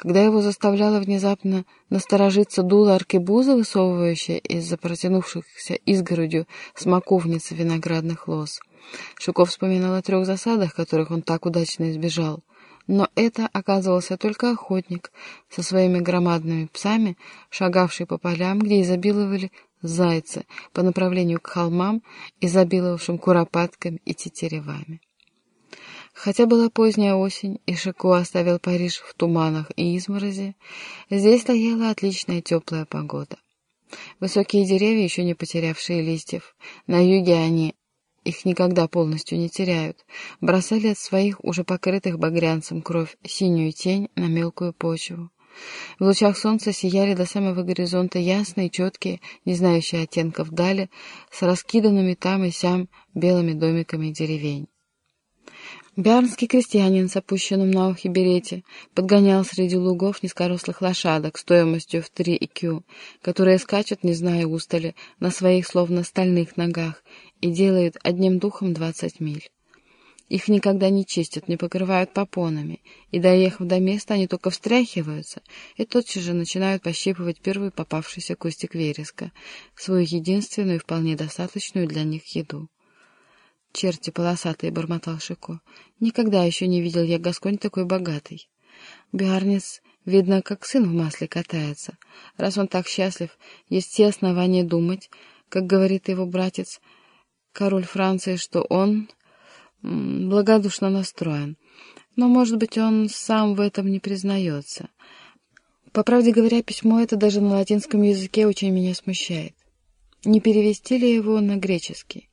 когда его заставляла внезапно насторожиться дуло аркебуза, высовывающая из-за протянувшихся изгородью смоковницы виноградных лоз. Шуков вспоминал о трех засадах, которых он так удачно избежал. Но это оказывался только охотник со своими громадными псами, шагавший по полям, где изобиловали зайцы по направлению к холмам, изобиловавшим куропатками и тетеревами. Хотя была поздняя осень, и Шико оставил Париж в туманах и изморози, здесь стояла отличная теплая погода. Высокие деревья, еще не потерявшие листьев, на юге они их никогда полностью не теряют, бросали от своих уже покрытых багрянцем кровь синюю тень на мелкую почву. В лучах солнца сияли до самого горизонта ясные, четкие, не знающие оттенков дали, с раскиданными там и сям белыми домиками деревень. Бярнский крестьянин с опущенным на ухе берете подгонял среди лугов низкорослых лошадок стоимостью в три икю, которые скачут, не зная устали, на своих словно стальных ногах и делают одним духом двадцать миль. Их никогда не чистят, не покрывают попонами, и, доехав до места, они только встряхиваются и тотчас же начинают пощипывать первый попавшийся кустик вереска, свою единственную и вполне достаточную для них еду. «Черти полосатые!» — бормотал Шико. «Никогда еще не видел я Гасконь такой богатый. Биарнец, видно, как сын в масле катается. Раз он так счастлив, есть все основания думать, как говорит его братец, король Франции, что он благодушно настроен. Но, может быть, он сам в этом не признается. По правде говоря, письмо это даже на латинском языке очень меня смущает. Не перевести ли его на греческий?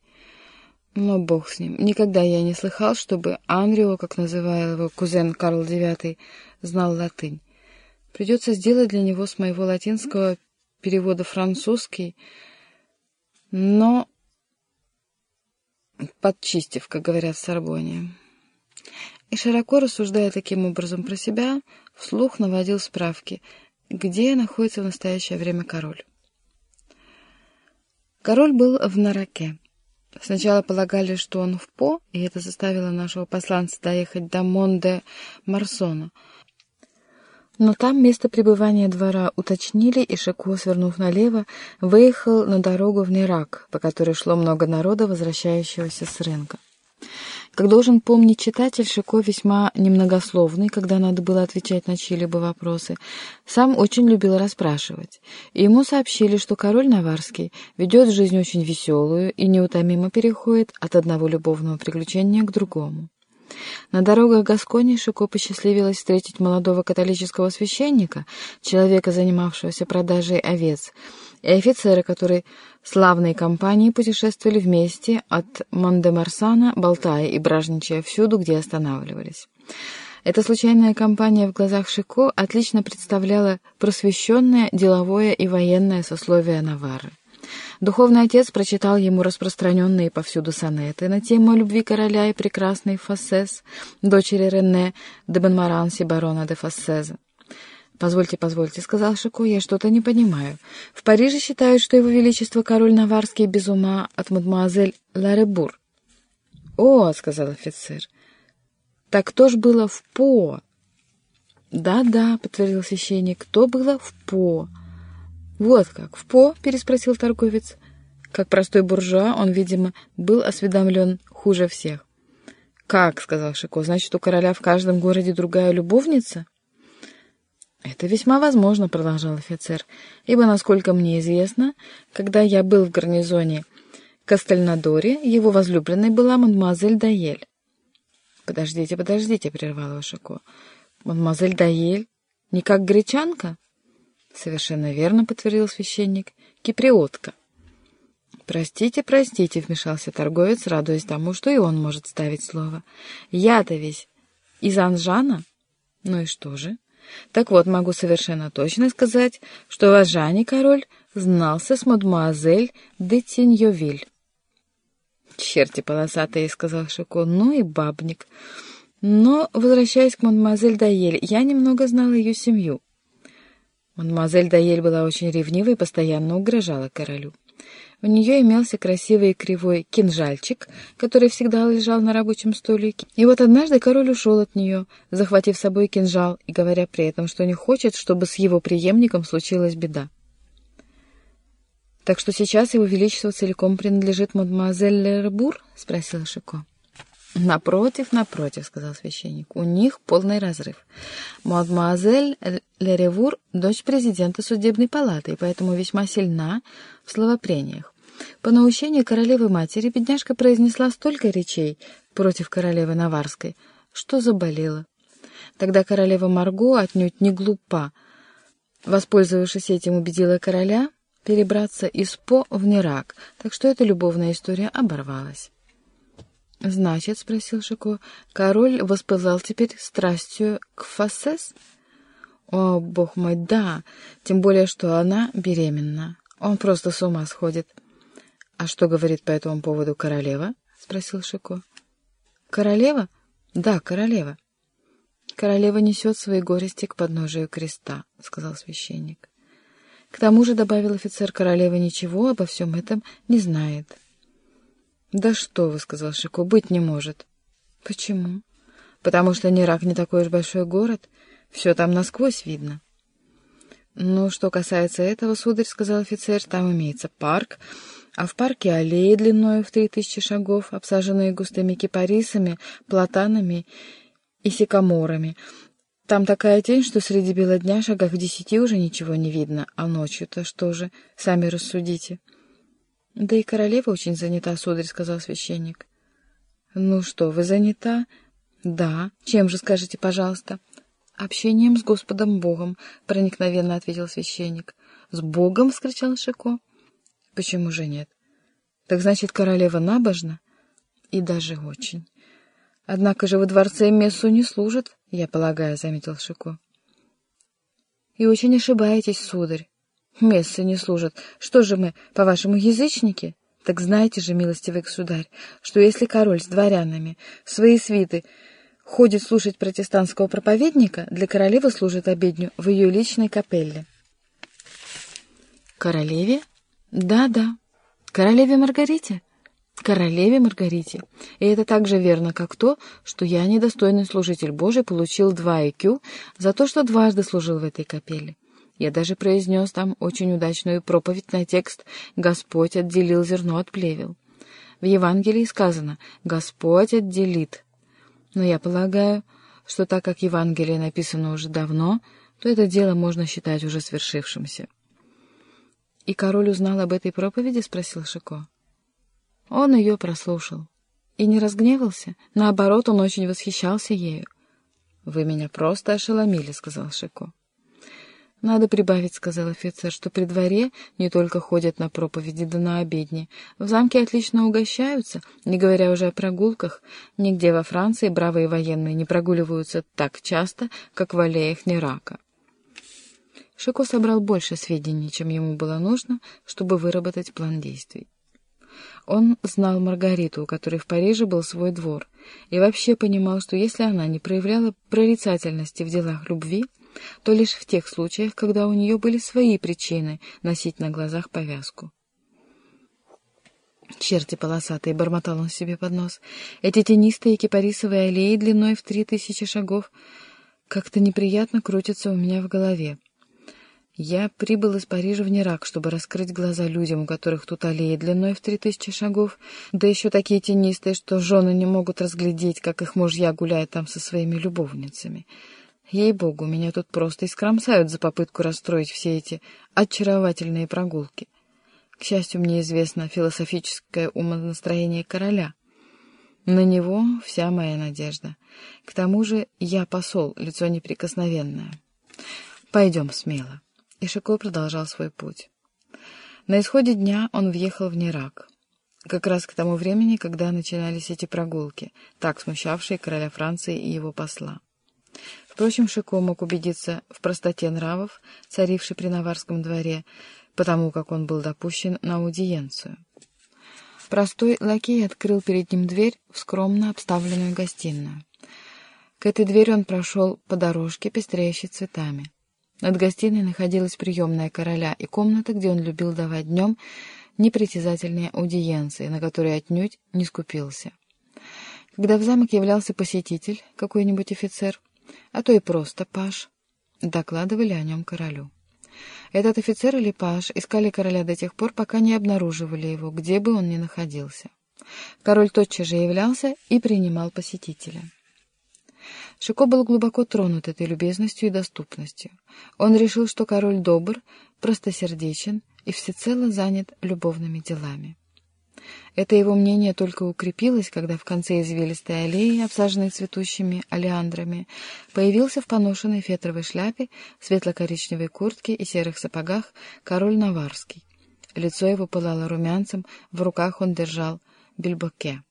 Но бог с ним. Никогда я не слыхал, чтобы Анрио, как называл его кузен Карл IX, знал латынь. Придется сделать для него с моего латинского перевода французский, но подчистив, как говорят в Сорбоне. И широко рассуждая таким образом про себя, вслух наводил справки, где находится в настоящее время король. Король был в Нараке. Сначала полагали, что он в По, и это заставило нашего посланца доехать до Монде Марсона. Но там место пребывания двора уточнили, и Шако, свернув налево, выехал на дорогу в Нерак, по которой шло много народа, возвращающегося с рынка. Как должен помнить читатель, Шико весьма немногословный, когда надо было отвечать на чьи-либо вопросы, сам очень любил расспрашивать. И ему сообщили, что король Наварский ведет жизнь очень веселую и неутомимо переходит от одного любовного приключения к другому. На дорогах Гаскони Шико посчастливилось встретить молодого католического священника, человека, занимавшегося продажей овец, и офицера, которые славной компанией путешествовали вместе от Мондемарсана, болтая и бражничая всюду, где останавливались. Эта случайная компания в глазах Шико отлично представляла просвещенное, деловое и военное сословие Навары. Духовный отец прочитал ему распространенные повсюду сонеты на тему любви короля и прекрасной Фассес, дочери Рене де Бенмаранси барона де Фассеза. «Позвольте, позвольте», — сказал Шико, — «я что-то не понимаю. В Париже считают, что его величество король Наварский без ума от мадемуазель Ларебур». «О», — сказал офицер, — «так кто ж было в По?» «Да-да», — подтвердил священник, — «кто было в По?» «Вот как, в По?» — переспросил торговец. Как простой буржуа, он, видимо, был осведомлен хуже всех. «Как?» — сказал Шико, — «значит, у короля в каждом городе другая любовница?» «Это весьма возможно», — продолжал офицер, «ибо, насколько мне известно, когда я был в гарнизоне Кастельнадоре, его возлюбленной была мадемуазель Даель». «Подождите, подождите», — прервал Шико. «Мадемуазель Даель? Не как гречанка?» «Совершенно верно», — подтвердил священник. «Киприотка». «Простите, простите», — вмешался торговец, радуясь тому, что и он может ставить слово. «Я-то весь из Анжана?» «Ну и что же?» Так вот, могу совершенно точно сказать, что ваш Жанни король знался с мадемуазель де Тиньовиль. «Черти полосатые», — сказал Шико, — «ну и бабник». Но, возвращаясь к мадемуазель Даель, я немного знала ее семью. Мадемуазель Даель была очень ревнива и постоянно угрожала королю. У нее имелся красивый кривой кинжальчик, который всегда лежал на рабочем столике. И вот однажды король ушел от нее, захватив с собой кинжал и говоря при этом, что не хочет, чтобы с его преемником случилась беда. «Так что сейчас его величество целиком принадлежит мадемуазель Лербур?» — спросила Шико. «Напротив, напротив», — сказал священник, — «у них полный разрыв. Мадемуазель Леревур — дочь президента судебной палаты, и поэтому весьма сильна в словопрениях. По наущению королевы-матери бедняжка произнесла столько речей против королевы Наварской, что заболела. Тогда королева Марго отнюдь не глупа. Воспользовавшись этим, убедила короля перебраться из По в Нерак, так что эта любовная история оборвалась. «Значит, — спросил Шико, — король воспылал теперь страстью к Фассес?» «О, бог мой, да! Тем более, что она беременна. Он просто с ума сходит». «А что говорит по этому поводу королева?» — спросил Шико. «Королева? Да, королева». «Королева несет свои горести к подножию креста», — сказал священник. «К тому же, — добавил офицер, — королева ничего обо всем этом не знает». «Да что вы», — сказал Шико, — «быть не может». «Почему?» «Потому что Нерак не такой уж большой город. Все там насквозь видно». «Ну, что касается этого, сударь, — сказал офицер, — там имеется парк, а в парке аллеи длиной в три тысячи шагов, обсаженные густыми кипарисами, платанами и сикаморами. Там такая тень, что среди бела дня шагах в десяти уже ничего не видно, а ночью-то что же, сами рассудите». «Да и королева очень занята, сударь», — сказал священник. «Ну что, вы занята?» «Да. Чем же, скажите, пожалуйста?» «Общением с Господом Богом», — проникновенно ответил священник. «С Богом?» — вскричал Шико. «Почему же нет?» «Так значит, королева набожна?» «И даже очень». «Однако же во дворце мессу не служат, я полагаю», — заметил Шико. «И очень ошибаетесь, сударь. Мессы не служат. Что же мы, по-вашему, язычники? Так знаете же, милостивый государь, что если король с дворянами свои свиты ходит слушать протестантского проповедника, для королевы служит обедню в ее личной капелле. Королеве? Да-да. Королеве Маргарите? Королеве Маргарите. И это так же верно, как то, что я, недостойный служитель Божий, получил два IQ за то, что дважды служил в этой капелле. Я даже произнес там очень удачную проповедь на текст «Господь отделил зерно от плевел». В Евангелии сказано «Господь отделит». Но я полагаю, что так как Евангелие написано уже давно, то это дело можно считать уже свершившимся. «И король узнал об этой проповеди?» — спросил Шико. Он ее прослушал. И не разгневался. Наоборот, он очень восхищался ею. «Вы меня просто ошеломили», — сказал Шико. «Надо прибавить», — сказал офицер, — «что при дворе не только ходят на проповеди да на обедни. В замке отлично угощаются, не говоря уже о прогулках. Нигде во Франции бравые военные не прогуливаются так часто, как в аллеях Нерака». Шико собрал больше сведений, чем ему было нужно, чтобы выработать план действий. Он знал Маргариту, у которой в Париже был свой двор, и вообще понимал, что если она не проявляла прорицательности в делах любви, то лишь в тех случаях, когда у нее были свои причины носить на глазах повязку. Черти полосатые, бормотал он себе под нос. Эти тенистые кипарисовые аллеи длиной в три тысячи шагов как-то неприятно крутятся у меня в голове. Я прибыл из Парижа в Нерак, чтобы раскрыть глаза людям, у которых тут аллеи длиной в три тысячи шагов, да еще такие тенистые, что жены не могут разглядеть, как их мужья гуляют там со своими любовницами. Ей-богу, меня тут просто искромсают за попытку расстроить все эти очаровательные прогулки. К счастью, мне известно философическое умонастроение короля. На него вся моя надежда. К тому же я посол, лицо неприкосновенное. Пойдем смело. И Шико продолжал свой путь. На исходе дня он въехал в Нерак. Как раз к тому времени, когда начинались эти прогулки, так смущавшие короля Франции и его посла. Впрочем, Шико мог убедиться в простоте нравов, царившей при Наварском дворе, потому как он был допущен на аудиенцию. Простой лакей открыл перед ним дверь в скромно обставленную гостиную. К этой двери он прошел по дорожке, пестреющей цветами. Над гостиной находилась приемная короля и комната, где он любил давать днем непритязательные аудиенции, на которые отнюдь не скупился. Когда в замок являлся посетитель, какой-нибудь офицер, а то и просто паш, докладывали о нем королю. Этот офицер или паш искали короля до тех пор, пока не обнаруживали его, где бы он ни находился. Король тотчас же являлся и принимал посетителя. Шико был глубоко тронут этой любезностью и доступностью. Он решил, что король добр, простосердечен и всецело занят любовными делами. Это его мнение только укрепилось, когда в конце извилистой аллеи, обсаженной цветущими олеандрами, появился в поношенной фетровой шляпе, светло-коричневой куртке и серых сапогах король Наварский. Лицо его пылало румянцем, в руках он держал бельбоке.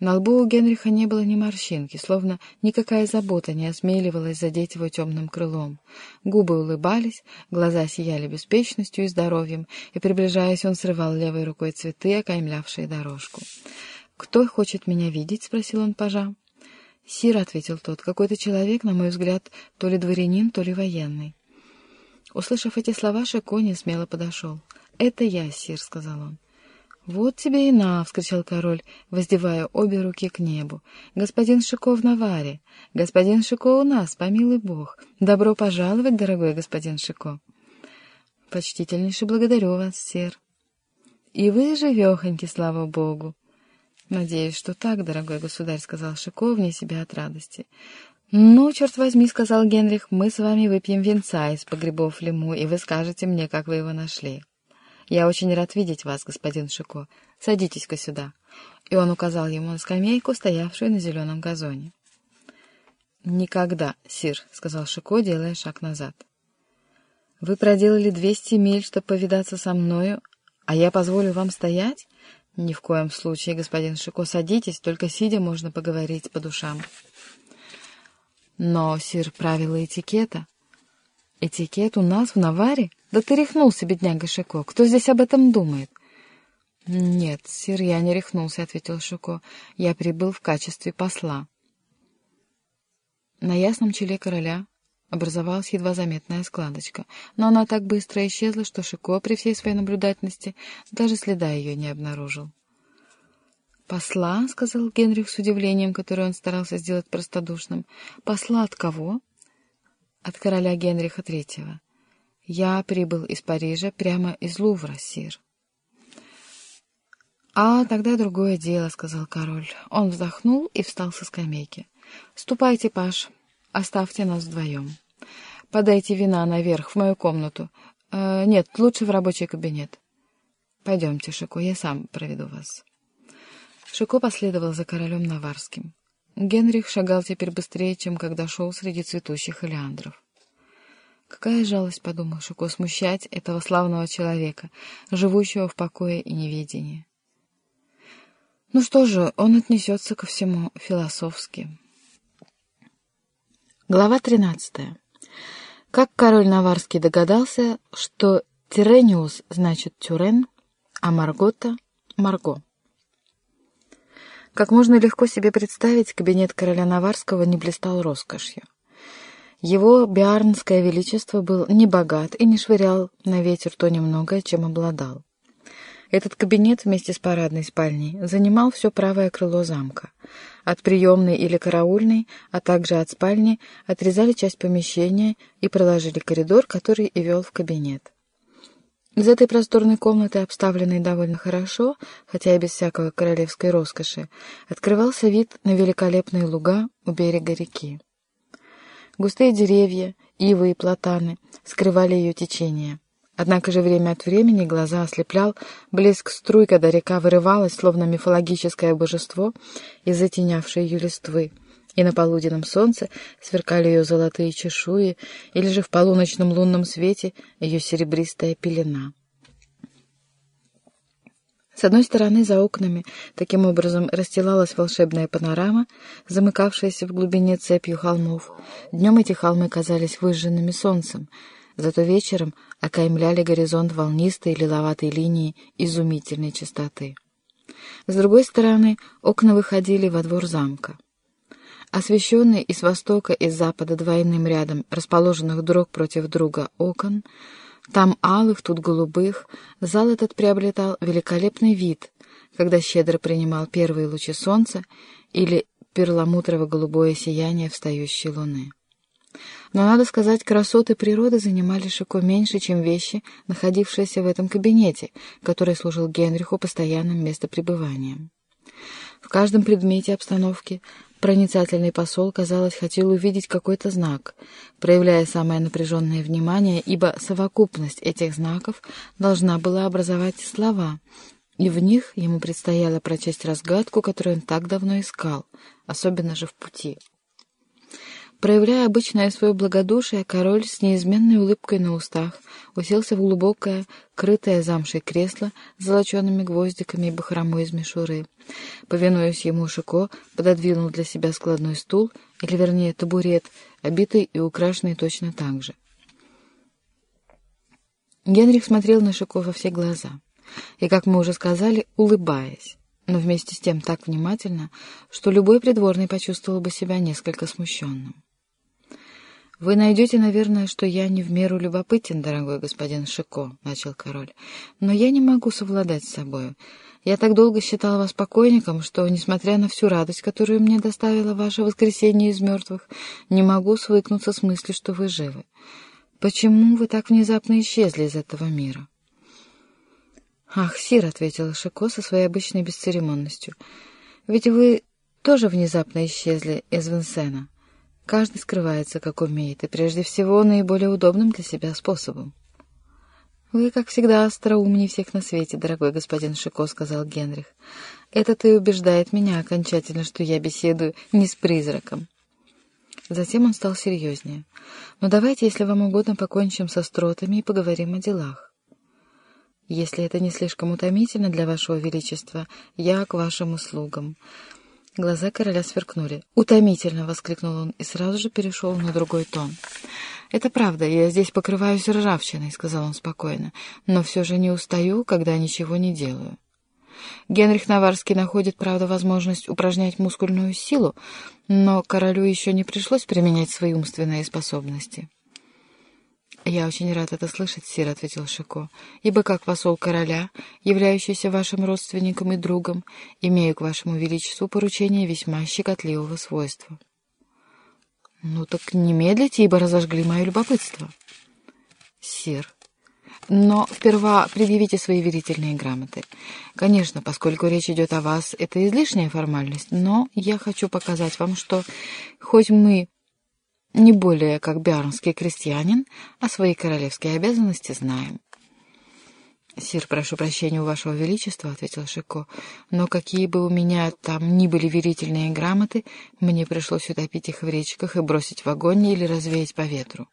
На лбу у Генриха не было ни морщинки, словно никакая забота не осмеливалась задеть его темным крылом. Губы улыбались, глаза сияли беспечностью и здоровьем, и, приближаясь, он срывал левой рукой цветы, окаймлявшие дорожку. «Кто хочет меня видеть?» — спросил он пажа. «Сир», — ответил тот, — «какой-то человек, на мой взгляд, то ли дворянин, то ли военный». Услышав эти слова, Шико смело подошел. «Это я, сир», — сказал он. «Вот тебе и на!» — вскричал король, воздевая обе руки к небу. «Господин Шико в Наваре! Господин Шико у нас, помилуй бог! Добро пожаловать, дорогой господин Шико!» «Почтительнейше благодарю вас, сир!» «И вы живехоньки, слава богу!» «Надеюсь, что так, дорогой государь», — сказал Шико вне себя от радости. «Ну, черт возьми», — сказал Генрих, — «мы с вами выпьем венца из погребов Лему, и вы скажете мне, как вы его нашли». «Я очень рад видеть вас, господин Шико. Садитесь-ка сюда». И он указал ему на скамейку, стоявшую на зеленом газоне. «Никогда, сир», — сказал Шико, делая шаг назад. «Вы проделали двести миль, чтобы повидаться со мною, а я позволю вам стоять? Ни в коем случае, господин Шико, садитесь, только сидя можно поговорить по душам». «Но, сир, правила этикета...» «Этикет у нас в Наваре?» Да ты рехнулся, бедняга Шико. Кто здесь об этом думает? Нет, сир, я не рехнулся, ответил Шико. Я прибыл в качестве посла. На ясном челе короля образовалась едва заметная складочка, но она так быстро исчезла, что Шико при всей своей наблюдательности даже следа ее не обнаружил. «Посла?» — сказал Генрих с удивлением, которое он старался сделать простодушным. «Посла от кого?» «От короля Генриха Третьего». Я прибыл из Парижа прямо из Лувра, сир. «А тогда другое дело», — сказал король. Он вздохнул и встал со скамейки. «Ступайте, Паш, оставьте нас вдвоем. Подайте вина наверх, в мою комнату. Э, нет, лучше в рабочий кабинет. Пойдемте, Шико, я сам проведу вас». Шико последовал за королем Наварским. Генрих шагал теперь быстрее, чем когда шел среди цветущих элеандров. Какая жалость, подумал Шико, смущать этого славного человека, живущего в покое и неведении. Ну что же, он отнесется ко всему философски. Глава 13. Как король Наварский догадался, что Тирениус значит Тюрен, а Маргота — Марго. Как можно легко себе представить, кабинет короля Наварского не блистал роскошью. Его биарнское величество был не богат и не швырял на ветер то немногое, чем обладал. Этот кабинет вместе с парадной спальней занимал все правое крыло замка. От приемной или караульной, а также от спальни отрезали часть помещения и проложили коридор, который и вел в кабинет. Из этой просторной комнаты, обставленной довольно хорошо, хотя и без всякого королевской роскоши, открывался вид на великолепные луга у берега реки. Густые деревья, ивы и платаны скрывали ее течение. Однако же время от времени глаза ослеплял блеск струй, когда река вырывалась, словно мифологическое божество, из затенявшей ее листвы, и на полуденном солнце сверкали ее золотые чешуи, или же в полуночном лунном свете ее серебристая пелена. С одной стороны, за окнами таким образом расстилалась волшебная панорама, замыкавшаяся в глубине цепью холмов. Днем эти холмы казались выжженными солнцем, зато вечером окаймляли горизонт волнистой лиловатой линии изумительной чистоты. С другой стороны, окна выходили во двор замка. Освещенные и с востока, и запада двойным рядом расположенных друг против друга окон — Там алых, тут голубых. Зал этот приобретал великолепный вид, когда щедро принимал первые лучи солнца или перламутрово-голубое сияние встающей луны. Но, надо сказать, красоты природы занимали Шико меньше, чем вещи, находившиеся в этом кабинете, который служил Генриху постоянным местопребыванием. В каждом предмете обстановки проницательный посол, казалось, хотел увидеть какой-то знак, проявляя самое напряженное внимание, ибо совокупность этих знаков должна была образовать слова, и в них ему предстояло прочесть разгадку, которую он так давно искал, особенно же в пути. Проявляя обычное свое благодушие, король с неизменной улыбкой на устах уселся в глубокое, крытое замшей кресло с золочеными гвоздиками и бахромой из мишуры. Повинуясь ему, Шико пододвинул для себя складной стул, или, вернее, табурет, обитый и украшенный точно так же. Генрих смотрел на Шико во все глаза, и, как мы уже сказали, улыбаясь но вместе с тем так внимательно, что любой придворный почувствовал бы себя несколько смущенным. «Вы найдете, наверное, что я не в меру любопытен, дорогой господин Шико», — начал король. «Но я не могу совладать с собою. Я так долго считал вас покойником, что, несмотря на всю радость, которую мне доставило ваше воскресение из мертвых, не могу свыкнуться с мыслью, что вы живы. Почему вы так внезапно исчезли из этого мира?» «Ах, сир», — ответила Шико со своей обычной бесцеремонностью, — «ведь вы тоже внезапно исчезли из Винсена». Каждый скрывается, как умеет, и прежде всего наиболее удобным для себя способом. «Вы, как всегда, остроумнее всех на свете, дорогой господин Шико», — сказал Генрих. «Это-то и убеждает меня окончательно, что я беседую не с призраком». Затем он стал серьезнее. «Но давайте, если вам угодно, покончим со стротами и поговорим о делах. Если это не слишком утомительно для вашего величества, я к вашим услугам. Глаза короля сверкнули. «Утомительно!» — воскликнул он и сразу же перешел на другой тон. «Это правда, я здесь покрываюсь ржавчиной», — сказал он спокойно, «но все же не устаю, когда ничего не делаю». Генрих Наварский находит, правда, возможность упражнять мускульную силу, но королю еще не пришлось применять свои умственные способности. «Я очень рад это слышать, сир», — ответил Шико, «ибо как посол короля, являющийся вашим родственником и другом, имею к вашему величеству поручение весьма щекотливого свойства». «Ну так не медлите, ибо разожгли мое любопытство». «Сир». Но сперва предъявите свои верительные грамоты. Конечно, поскольку речь идет о вас, это излишняя формальность, но я хочу показать вам, что хоть мы не более как биарнский крестьянин, а свои королевские обязанности знаем. «Сир, прошу прощения у вашего величества», — ответил Шико, «но какие бы у меня там ни были верительные грамоты, мне пришлось утопить их в речках и бросить в огонь или развеять по ветру».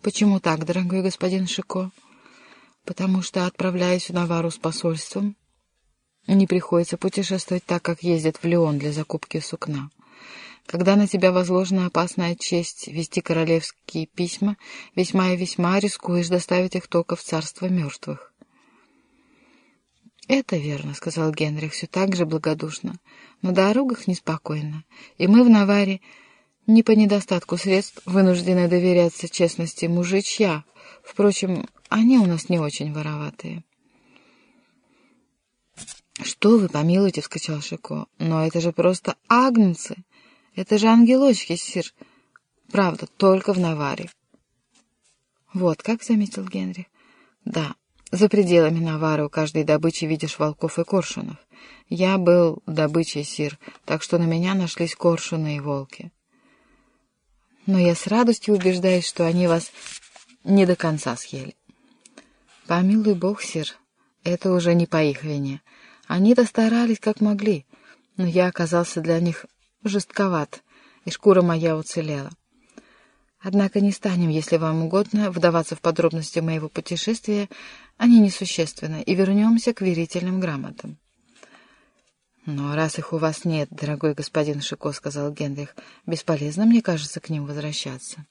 «Почему так, дорогой господин Шико?» «Потому что, отправляясь в Навару с посольством, не приходится путешествовать так, как ездят в Леон для закупки сукна». Когда на тебя возложена опасная честь вести королевские письма, весьма и весьма рискуешь доставить их только в царство мертвых. «Это верно», — сказал Генрих все так же благодушно. «На дорогах неспокойно, и мы в Наваре не по недостатку средств вынуждены доверяться честности мужичья. Впрочем, они у нас не очень вороватые». «Что вы, помилуйте!» — вскричал Шико. «Но это же просто агнцы! Это же ангелочки, сир. Правда, только в Наваре. Вот как заметил Генри. Да, за пределами Навары у каждой добычи видишь волков и коршунов. Я был добычей, сир, так что на меня нашлись коршуны и волки. Но я с радостью убеждаюсь, что они вас не до конца съели. Помилуй бог, сир, это уже не по их вине. Они-то старались как могли, но я оказался для них жестковат, и шкура моя уцелела. Однако не станем, если вам угодно, вдаваться в подробности моего путешествия, они несущественны, и вернемся к верительным грамотам. «Но раз их у вас нет, дорогой господин Шико, — сказал Генрих, — бесполезно, мне кажется, к ним возвращаться».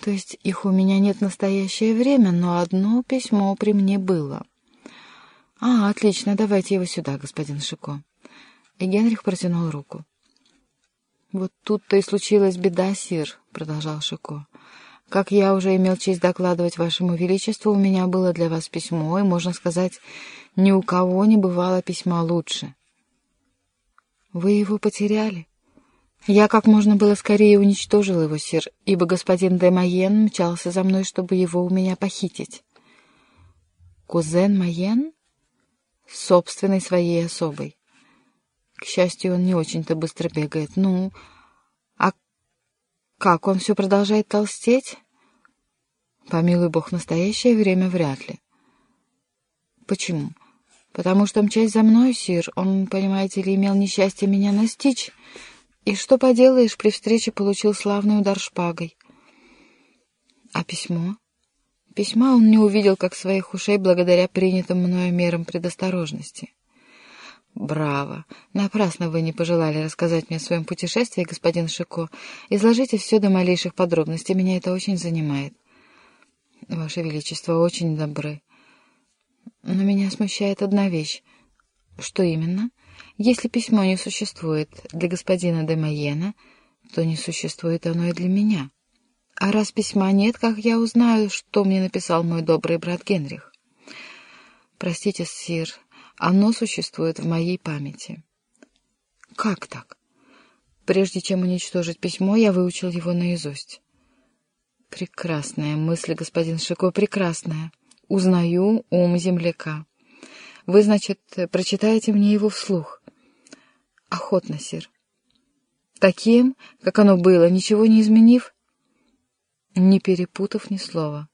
«То есть их у меня нет в настоящее время, но одно письмо при мне было». «А, отлично, давайте его сюда, господин Шико». И Генрих протянул руку. «Вот тут-то и случилась беда, сир», — продолжал Шико. Как я уже имел честь докладывать вашему величеству, у меня было для вас письмо, и, можно сказать, ни у кого не бывало письма лучше. Вы его потеряли? Я как можно было скорее уничтожил его, сир, ибо господин де Майен мчался за мной, чтобы его у меня похитить. Кузен Майен? Собственной своей особой. К счастью, он не очень-то быстро бегает. Ну, а как, он все продолжает толстеть? Помилуй бог, настоящее время вряд ли. Почему? Потому что мчась за мной, сир, он, понимаете ли, имел несчастье меня настичь. И что поделаешь, при встрече получил славный удар шпагой. А письмо? Письма он не увидел, как своих ушей, благодаря принятым мною мерам предосторожности. «Браво! Напрасно вы не пожелали рассказать мне о своем путешествии, господин Шико. Изложите все до малейших подробностей, меня это очень занимает». «Ваше Величество, очень добры. Но меня смущает одна вещь. Что именно? Если письмо не существует для господина де Майена, то не существует оно и для меня. А раз письма нет, как я узнаю, что мне написал мой добрый брат Генрих? Простите, сир, оно существует в моей памяти. Как так? Прежде чем уничтожить письмо, я выучил его наизусть. Прекрасная мысль, господин Шико, прекрасная. Узнаю ум земляка. Вы, значит, прочитаете мне его вслух? Охотно, сир. Таким, как оно было, ничего не изменив? Не перепутав ни слова.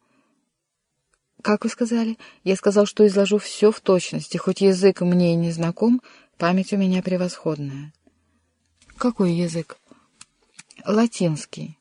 Как вы сказали? Я сказал, что изложу все в точности, хоть язык мне и не знаком, память у меня превосходная. Какой язык? Латинский.